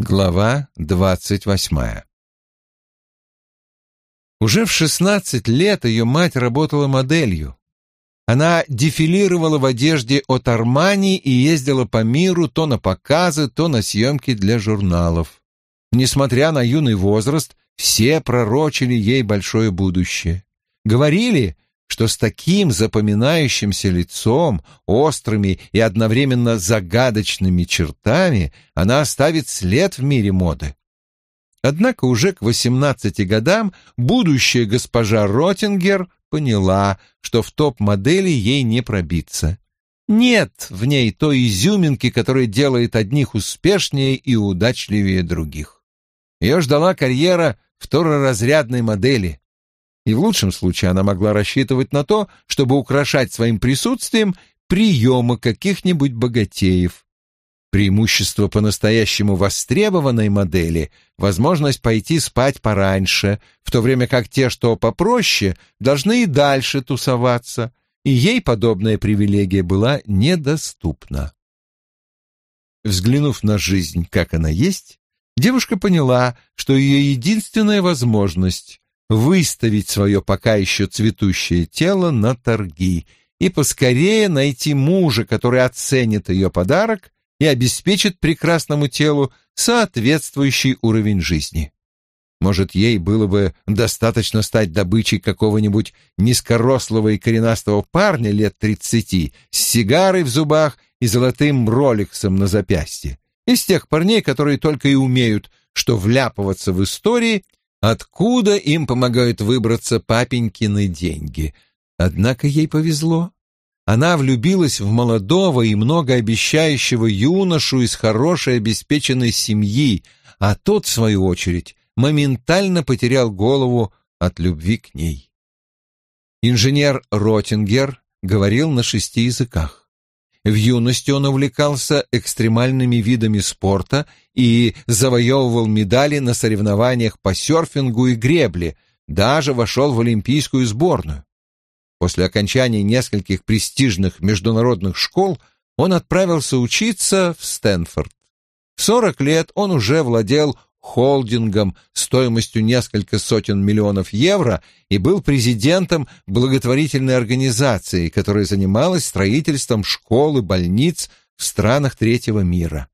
Глава двадцать восьмая Уже в шестнадцать лет ее мать работала моделью. Она дефилировала в одежде от Армани и ездила по миру то на показы, то на съемки для журналов. Несмотря на юный возраст, все пророчили ей большое будущее. Говорили, что с таким запоминающимся лицом, острыми и одновременно загадочными чертами она оставит след в мире моды. Однако уже к 18 годам будущая госпожа Ротингер поняла, что в топ-модели ей не пробиться. Нет в ней той изюминки, которая делает одних успешнее и удачливее других. Ее ждала карьера второразрядной модели, и в лучшем случае она могла рассчитывать на то, чтобы украшать своим присутствием приемы каких-нибудь богатеев. Преимущество по-настоящему востребованной модели — возможность пойти спать пораньше, в то время как те, что попроще, должны и дальше тусоваться, и ей подобная привилегия была недоступна. Взглянув на жизнь, как она есть, девушка поняла, что ее единственная возможность выставить свое пока еще цветущее тело на торги и поскорее найти мужа, который оценит ее подарок и обеспечит прекрасному телу соответствующий уровень жизни. Может, ей было бы достаточно стать добычей какого-нибудь низкорослого и коренастого парня лет тридцати с сигарой в зубах и золотым роликсом на запястье. Из тех парней, которые только и умеют, что вляпываться в истории Откуда им помогают выбраться папенькины деньги? Однако ей повезло. Она влюбилась в молодого и многообещающего юношу из хорошей обеспеченной семьи, а тот, в свою очередь, моментально потерял голову от любви к ней. Инженер Ротингер говорил на шести языках. В юности он увлекался экстремальными видами спорта и завоевывал медали на соревнованиях по серфингу и гребле, даже вошел в олимпийскую сборную. После окончания нескольких престижных международных школ он отправился учиться в Стэнфорд. В 40 лет он уже владел холдингом стоимостью несколько сотен миллионов евро и был президентом благотворительной организации, которая занималась строительством школ и больниц в странах третьего мира.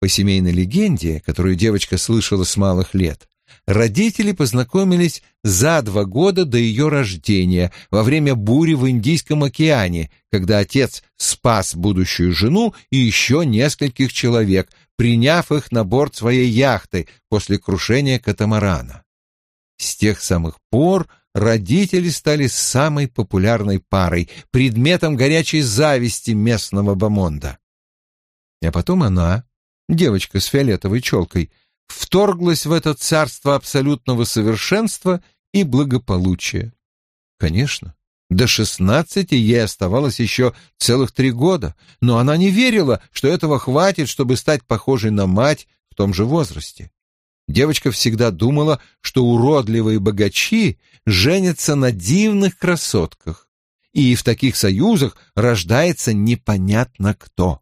По семейной легенде, которую девочка слышала с малых лет, родители познакомились за два года до ее рождения, во время бури в Индийском океане, когда отец спас будущую жену и еще нескольких человек, приняв их на борт своей яхты после крушения катамарана. С тех самых пор родители стали самой популярной парой, предметом горячей зависти местного бомонда. А потом она, девочка с фиолетовой челкой, вторглась в это царство абсолютного совершенства и благополучия. Конечно, до шестнадцати ей оставалось еще целых три года, но она не верила, что этого хватит, чтобы стать похожей на мать в том же возрасте. Девочка всегда думала, что уродливые богачи женятся на дивных красотках, и в таких союзах рождается непонятно кто.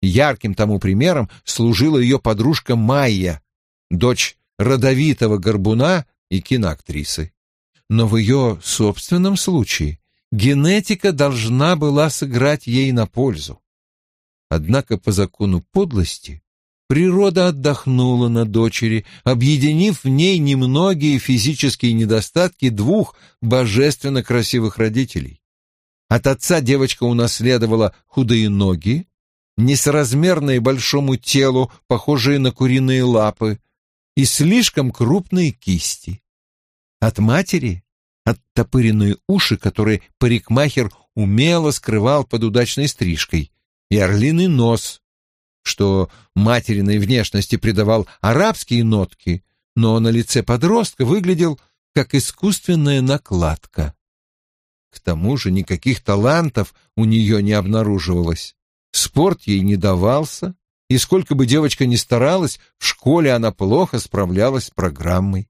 Ярким тому примером служила ее подружка Майя, дочь родовитого горбуна и киноактрисы. Но в ее собственном случае генетика должна была сыграть ей на пользу. Однако по закону подлости природа отдохнула на дочери, объединив в ней немногие физические недостатки двух божественно красивых родителей. От отца девочка унаследовала худые ноги, несоразмерные большому телу, похожие на куриные лапы, и слишком крупные кисти. От матери оттопыренные уши, которые парикмахер умело скрывал под удачной стрижкой, и орлиный нос, что материной внешности придавал арабские нотки, но на лице подростка выглядел как искусственная накладка. К тому же никаких талантов у нее не обнаруживалось. Спорт ей не давался, и сколько бы девочка ни старалась, в школе она плохо справлялась с программой.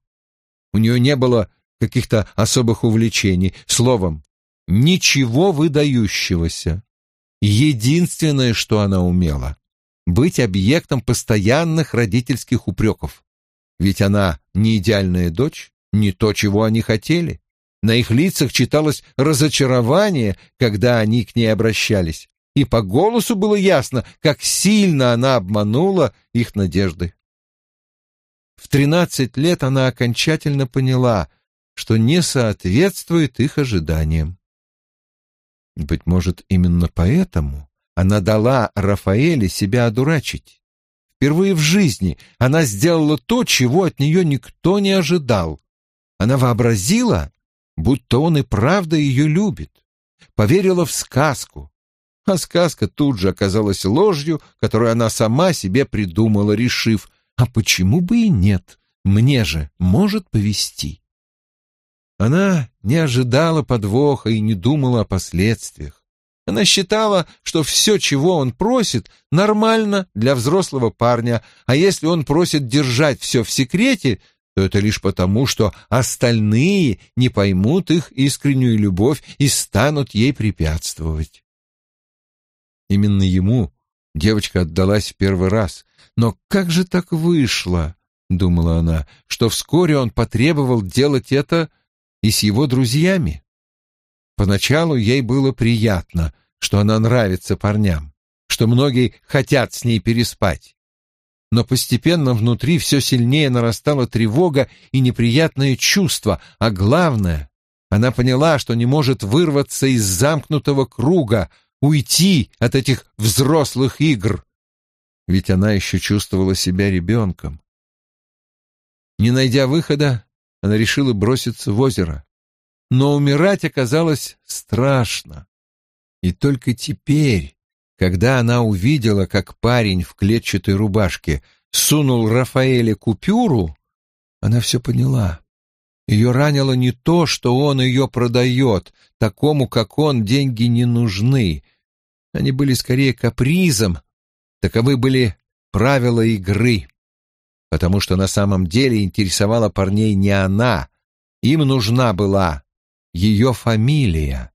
У нее не было каких-то особых увлечений, словом, ничего выдающегося. Единственное, что она умела быть объектом постоянных родительских упреков. Ведь она не идеальная дочь, не то, чего они хотели. На их лицах читалось разочарование, когда они к ней обращались, и по голосу было ясно, как сильно она обманула их надежды. В тринадцать лет она окончательно поняла, что не соответствует их ожиданиям. Быть может, именно поэтому она дала Рафаэле себя одурачить. Впервые в жизни она сделала то, чего от нее никто не ожидал. Она вообразила, будто он и правда ее любит. Поверила в сказку. А сказка тут же оказалась ложью, которую она сама себе придумала, решив, а почему бы и нет, мне же может повести. Она не ожидала подвоха и не думала о последствиях. Она считала, что все, чего он просит, нормально для взрослого парня, а если он просит держать все в секрете, то это лишь потому, что остальные не поймут их искреннюю любовь и станут ей препятствовать. Именно ему девочка отдалась в первый раз. Но как же так вышло, — думала она, — что вскоре он потребовал делать это и с его друзьями? Поначалу ей было приятно, что она нравится парням, что многие хотят с ней переспать но постепенно внутри все сильнее нарастала тревога и неприятное чувство, а главное, она поняла, что не может вырваться из замкнутого круга, уйти от этих взрослых игр. Ведь она еще чувствовала себя ребенком. Не найдя выхода, она решила броситься в озеро. Но умирать оказалось страшно. И только теперь, когда она увидела, как парень в клетчатой рубашке сунул Рафаэле купюру, она все поняла. Ее ранило не то, что он ее продает, такому, как он, деньги не нужны. Они были скорее капризом, таковы были правила игры. Потому что на самом деле интересовала парней не она, им нужна была ее фамилия.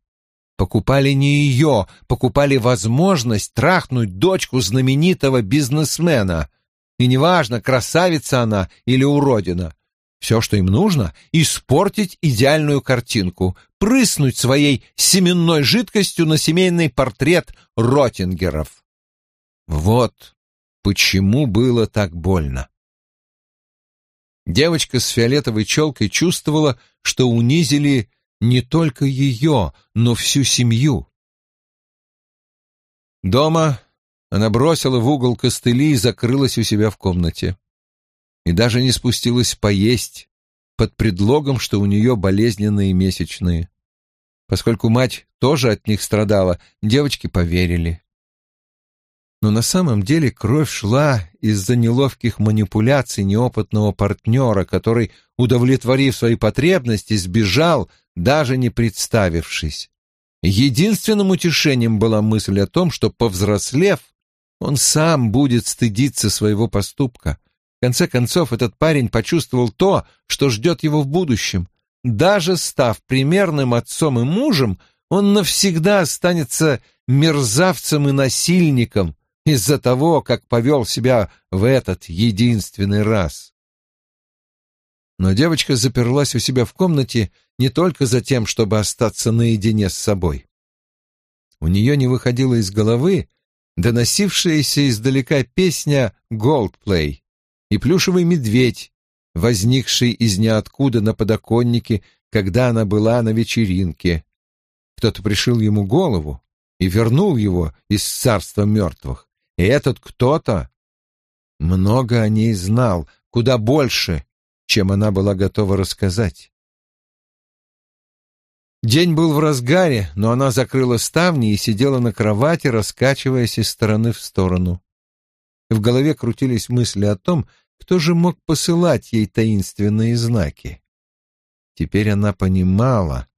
Покупали не ее, покупали возможность трахнуть дочку знаменитого бизнесмена. И неважно, красавица она или уродина. Все, что им нужно, испортить идеальную картинку, прыснуть своей семенной жидкостью на семейный портрет Ротингеров. Вот почему было так больно. Девочка с фиолетовой челкой чувствовала, что унизили не только ее, но всю семью. Дома она бросила в угол костыли и закрылась у себя в комнате. И даже не спустилась поесть под предлогом, что у нее болезненные месячные. Поскольку мать тоже от них страдала, девочки поверили. Но на самом деле кровь шла из-за неловких манипуляций неопытного партнера, который, удовлетворив свои потребности, сбежал, даже не представившись. Единственным утешением была мысль о том, что, повзрослев, он сам будет стыдиться своего поступка. В конце концов, этот парень почувствовал то, что ждет его в будущем. Даже став примерным отцом и мужем, он навсегда останется мерзавцем и насильником, из-за того, как повел себя в этот единственный раз. Но девочка заперлась у себя в комнате не только за тем, чтобы остаться наедине с собой. У нее не выходила из головы доносившаяся издалека песня «Голдплей» и плюшевый медведь, возникший из ниоткуда на подоконнике, когда она была на вечеринке. Кто-то пришил ему голову и вернул его из царства мертвых. И этот кто-то много о ней знал, куда больше, чем она была готова рассказать. День был в разгаре, но она закрыла ставни и сидела на кровати, раскачиваясь из стороны в сторону. В голове крутились мысли о том, кто же мог посылать ей таинственные знаки. Теперь она понимала,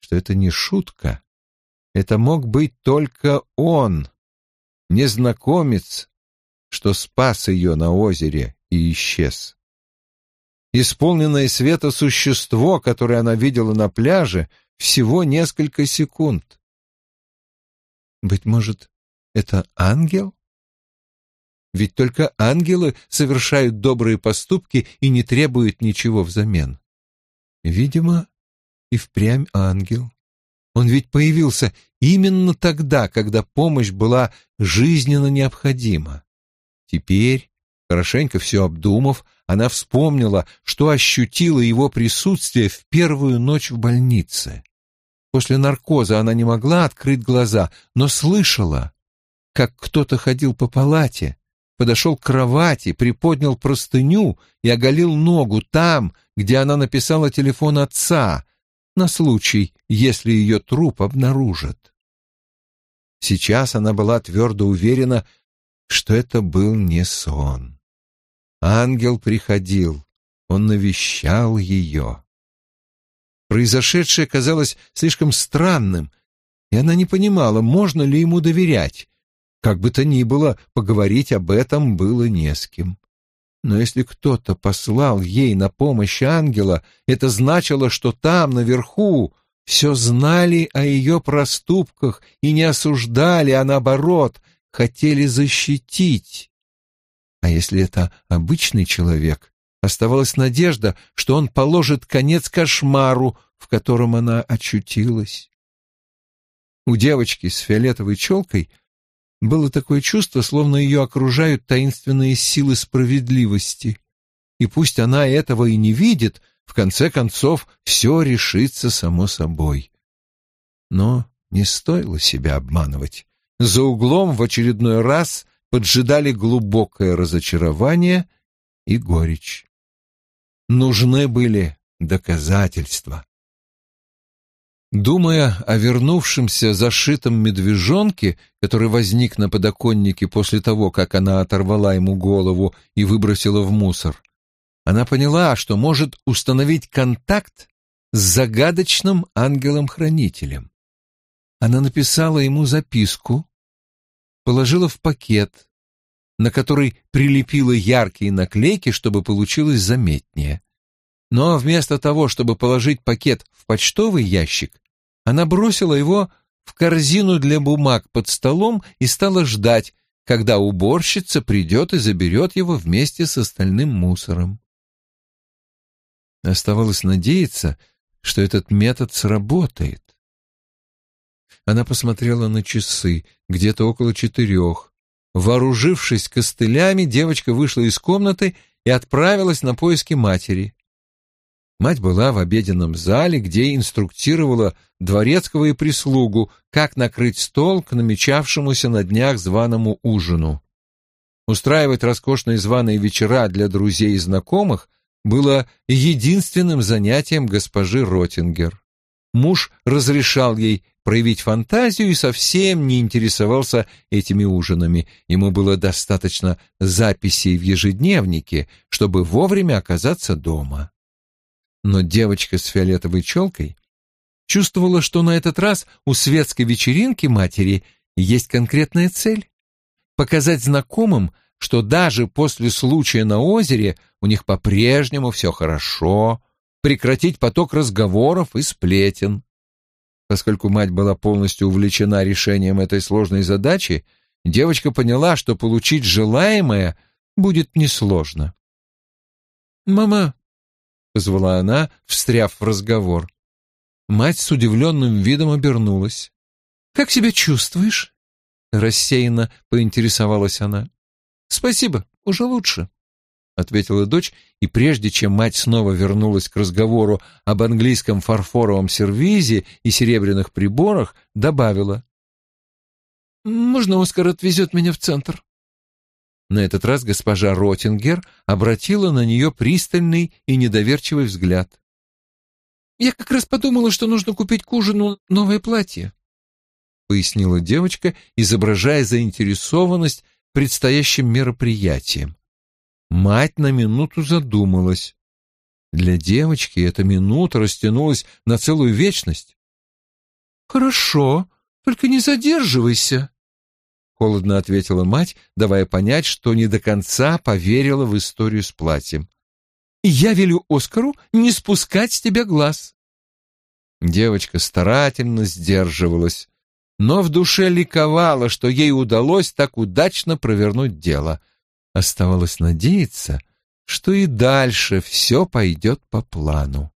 что это не шутка. Это мог быть только он, незнакомец, что спас ее на озере и исчез. Исполненное света существо, которое она видела на пляже, всего несколько секунд. Быть может, это ангел? ведь только ангелы совершают добрые поступки и не требуют ничего взамен. Видимо, и впрямь ангел. Он ведь появился именно тогда, когда помощь была жизненно необходима. Теперь, хорошенько все обдумав, она вспомнила, что ощутила его присутствие в первую ночь в больнице. После наркоза она не могла открыть глаза, но слышала, как кто-то ходил по палате, подошел к кровати, приподнял простыню и оголил ногу там, где она написала телефон отца, на случай, если ее труп обнаружат. Сейчас она была твердо уверена, что это был не сон. Ангел приходил, он навещал ее. Произошедшее казалось слишком странным, и она не понимала, можно ли ему доверять. Как бы то ни было, поговорить об этом было не с кем. Но если кто-то послал ей на помощь ангела, это значило, что там, наверху, все знали о ее проступках и не осуждали, а наоборот, хотели защитить. А если это обычный человек, оставалась надежда, что он положит конец кошмару, в котором она очутилась. У девочки с фиолетовой челкой — было такое чувство, словно ее окружают таинственные силы справедливости. И пусть она этого и не видит, в конце концов все решится само собой. Но не стоило себя обманывать. За углом в очередной раз поджидали глубокое разочарование и горечь. Нужны были доказательства. Думая о вернувшемся зашитом медвежонке, который возник на подоконнике после того, как она оторвала ему голову и выбросила в мусор, она поняла, что может установить контакт с загадочным ангелом-хранителем. Она написала ему записку, положила в пакет, на который прилепила яркие наклейки, чтобы получилось заметнее. Но вместо того, чтобы положить пакет в почтовый ящик, она бросила его в корзину для бумаг под столом и стала ждать, когда уборщица придет и заберет его вместе с остальным мусором. Оставалось надеяться, что этот метод сработает. Она посмотрела на часы, где-то около четырех. Вооружившись костылями, девочка вышла из комнаты и отправилась на поиски матери. Мать была в обеденном зале, где инструктировала дворецкого и прислугу, как накрыть стол к намечавшемуся на днях званому ужину. Устраивать роскошные званые вечера для друзей и знакомых было единственным занятием госпожи Ротингер. Муж разрешал ей проявить фантазию и совсем не интересовался этими ужинами. Ему было достаточно записей в ежедневнике, чтобы вовремя оказаться дома. Но девочка с фиолетовой челкой чувствовала, что на этот раз у светской вечеринки матери есть конкретная цель — показать знакомым, что даже после случая на озере у них по-прежнему все хорошо, прекратить поток разговоров и сплетен. Поскольку мать была полностью увлечена решением этой сложной задачи, девочка поняла, что получить желаемое будет несложно. «Мама, позвала она, встряв в разговор. Мать с удивленным видом обернулась. «Как себя чувствуешь?» Рассеянно поинтересовалась она. «Спасибо, уже лучше», — ответила дочь, и прежде чем мать снова вернулась к разговору об английском фарфоровом сервизе и серебряных приборах, добавила. «Можно Оскар отвезет меня в центр?» На этот раз госпожа Ротингер обратила на нее пристальный и недоверчивый взгляд. «Я как раз подумала, что нужно купить к ужину новое платье», — пояснила девочка, изображая заинтересованность предстоящим мероприятием. Мать на минуту задумалась. Для девочки эта минута растянулась на целую вечность. «Хорошо, только не задерживайся», — холодно ответила мать, давая понять, что не до конца поверила в историю с платьем. «Я велю Оскару не спускать с тебя глаз». Девочка старательно сдерживалась, но в душе ликовала, что ей удалось так удачно провернуть дело. Оставалось надеяться, что и дальше все пойдет по плану.